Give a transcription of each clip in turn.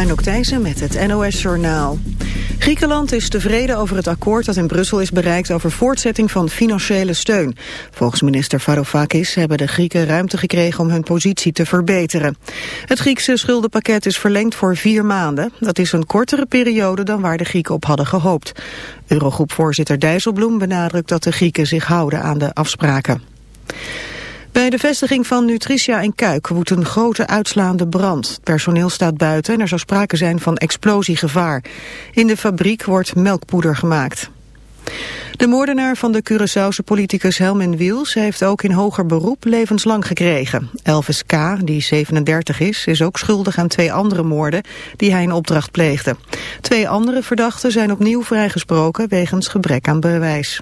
Anouk Thijssen met het NOS-journaal. Griekenland is tevreden over het akkoord dat in Brussel is bereikt over voortzetting van financiële steun. Volgens minister Varoufakis hebben de Grieken ruimte gekregen om hun positie te verbeteren. Het Griekse schuldenpakket is verlengd voor vier maanden. Dat is een kortere periode dan waar de Grieken op hadden gehoopt. Eurogroepvoorzitter Dijsselbloem benadrukt dat de Grieken zich houden aan de afspraken. Bij de vestiging van Nutricia in Kuik woedt een grote uitslaande brand. Personeel staat buiten en er zou sprake zijn van explosiegevaar. In de fabriek wordt melkpoeder gemaakt. De moordenaar van de Curaçaose politicus Helmin Wiels heeft ook in hoger beroep levenslang gekregen. Elvis K., die 37 is, is ook schuldig aan twee andere moorden die hij in opdracht pleegde. Twee andere verdachten zijn opnieuw vrijgesproken wegens gebrek aan bewijs.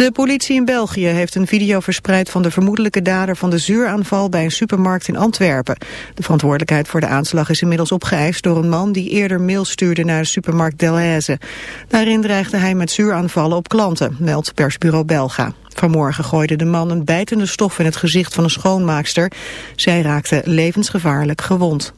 De politie in België heeft een video verspreid van de vermoedelijke dader van de zuuraanval bij een supermarkt in Antwerpen. De verantwoordelijkheid voor de aanslag is inmiddels opgeëist door een man die eerder mail stuurde naar de supermarkt Delhaize. Daarin dreigde hij met zuuraanvallen op klanten, meldt persbureau Belga. Vanmorgen gooide de man een bijtende stof in het gezicht van een schoonmaakster. Zij raakte levensgevaarlijk gewond.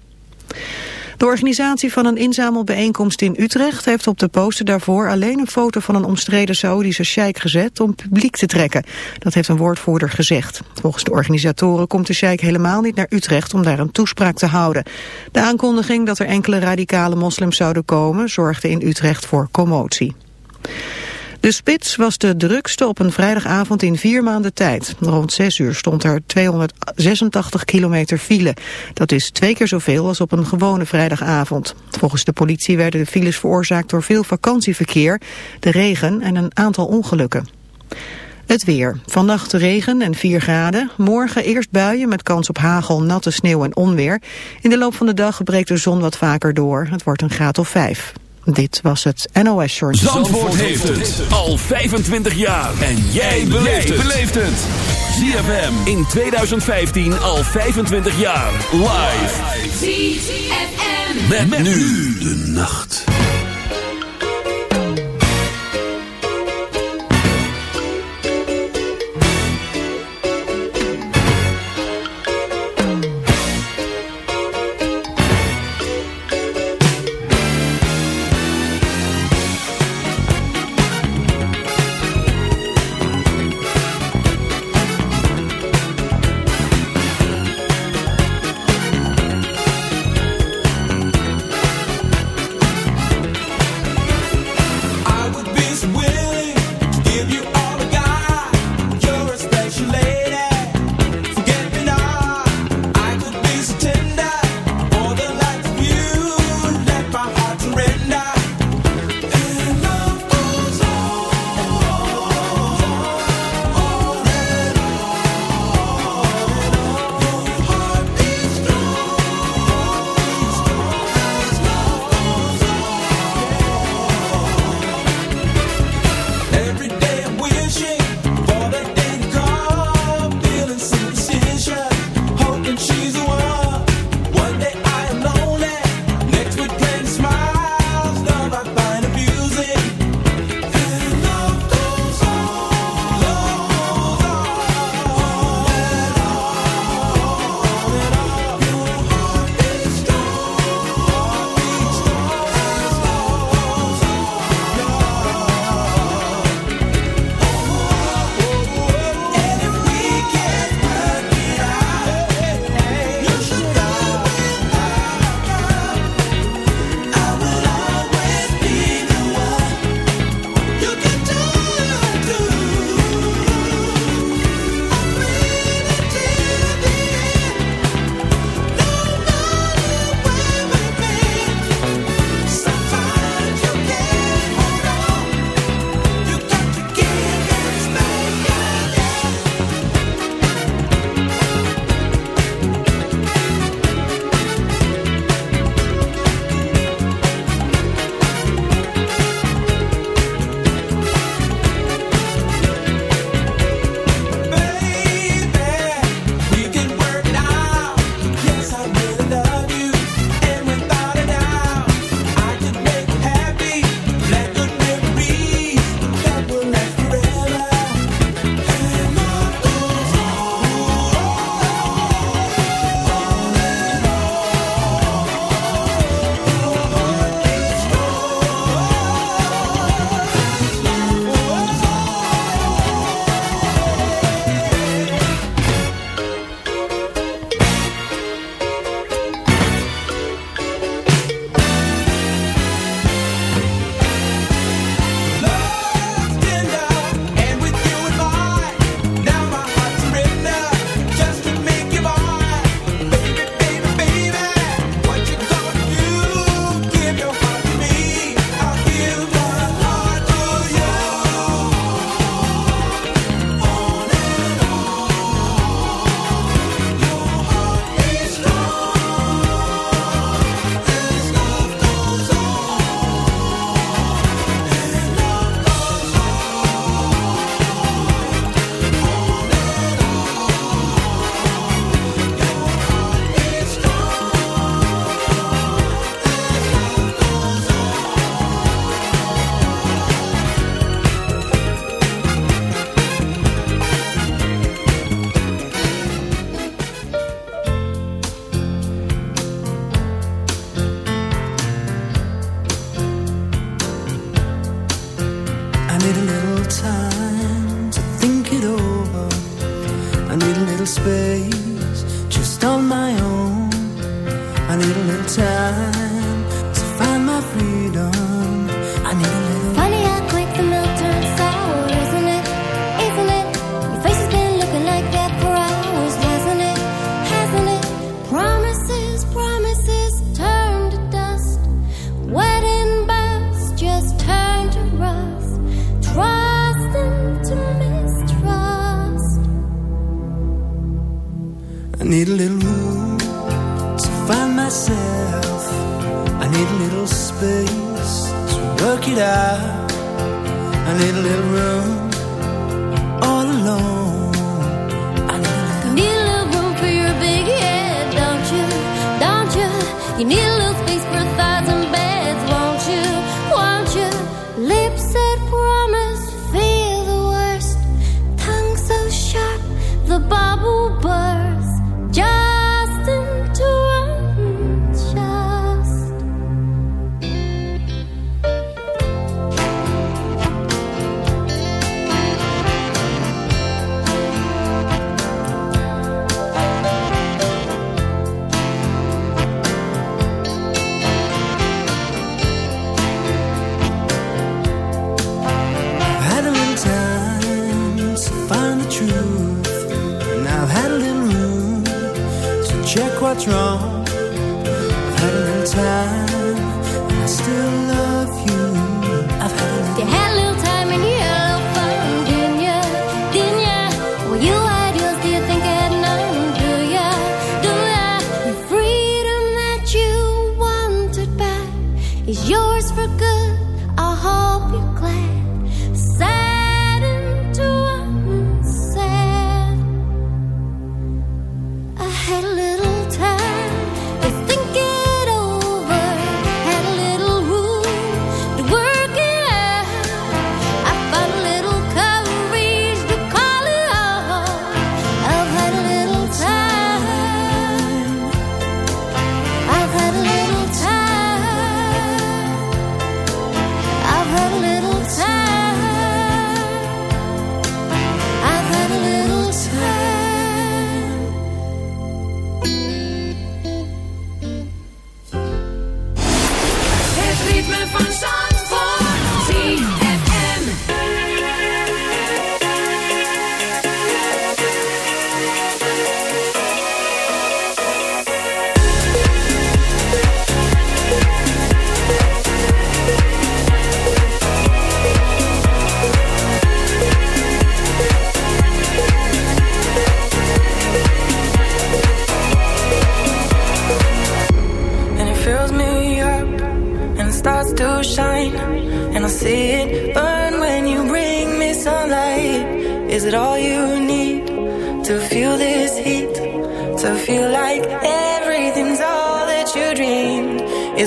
De organisatie van een inzamelbijeenkomst in Utrecht heeft op de poster daarvoor alleen een foto van een omstreden Saoedische sheik gezet om publiek te trekken. Dat heeft een woordvoerder gezegd. Volgens de organisatoren komt de sheik helemaal niet naar Utrecht om daar een toespraak te houden. De aankondiging dat er enkele radicale moslims zouden komen zorgde in Utrecht voor commotie. De spits was de drukste op een vrijdagavond in vier maanden tijd. Rond 6 uur stond er 286 kilometer file. Dat is twee keer zoveel als op een gewone vrijdagavond. Volgens de politie werden de files veroorzaakt door veel vakantieverkeer, de regen en een aantal ongelukken. Het weer. Vannacht regen en 4 graden. Morgen eerst buien met kans op hagel, natte sneeuw en onweer. In de loop van de dag breekt de zon wat vaker door. Het wordt een graad of 5. Dit was het NOS Short. Zandvoort heeft het al 25 jaar. En jij beleeft het. ZFM in 2015 al 25 jaar. Live. ZFM. Met, met nu de nacht.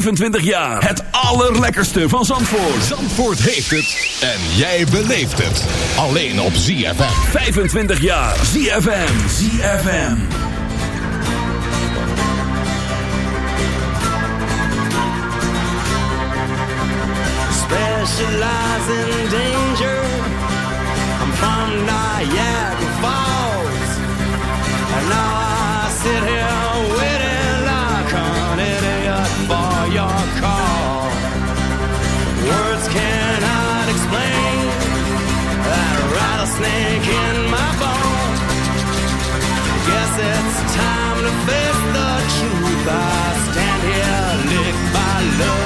25 jaar. Het allerlekkerste van Zandvoort. Zandvoort heeft het. En jij beleeft het. Alleen op ZFM. 25 jaar. ZFM. ZFM. Specialize in danger. I'm from Niagara Falls. And now I sit here. snake in my bones. Guess it's time to face the truth. I stand here licked by love.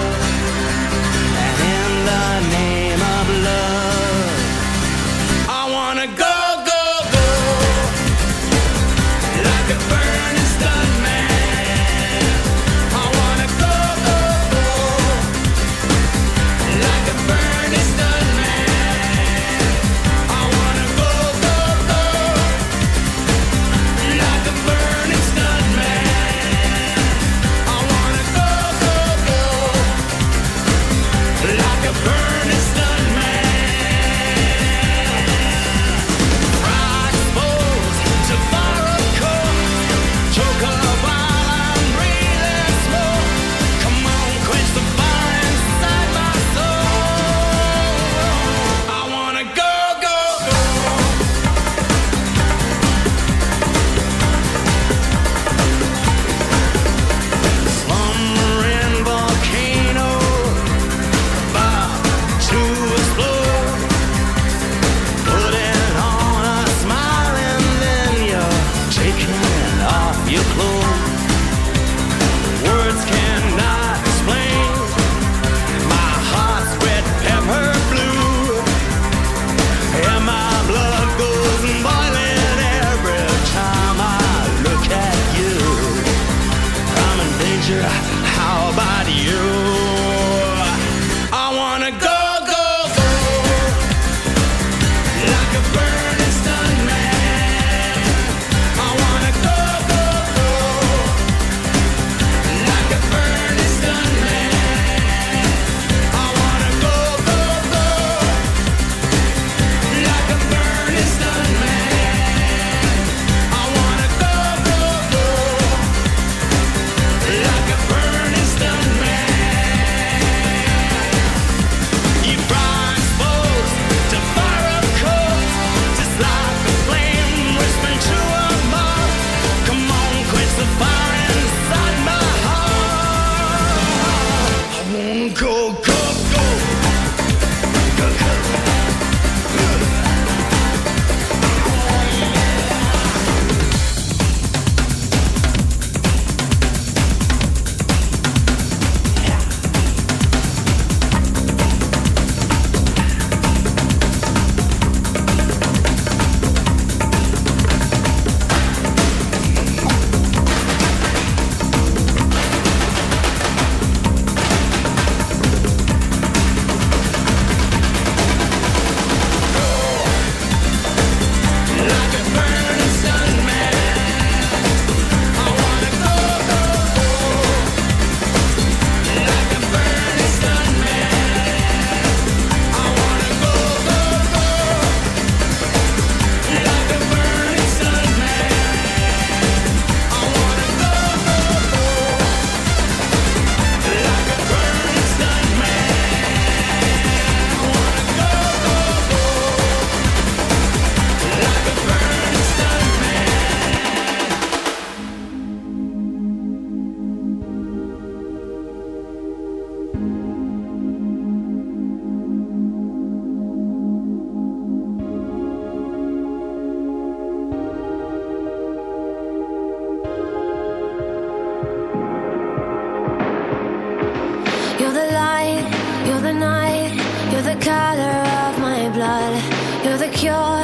secure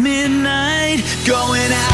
midnight, going out.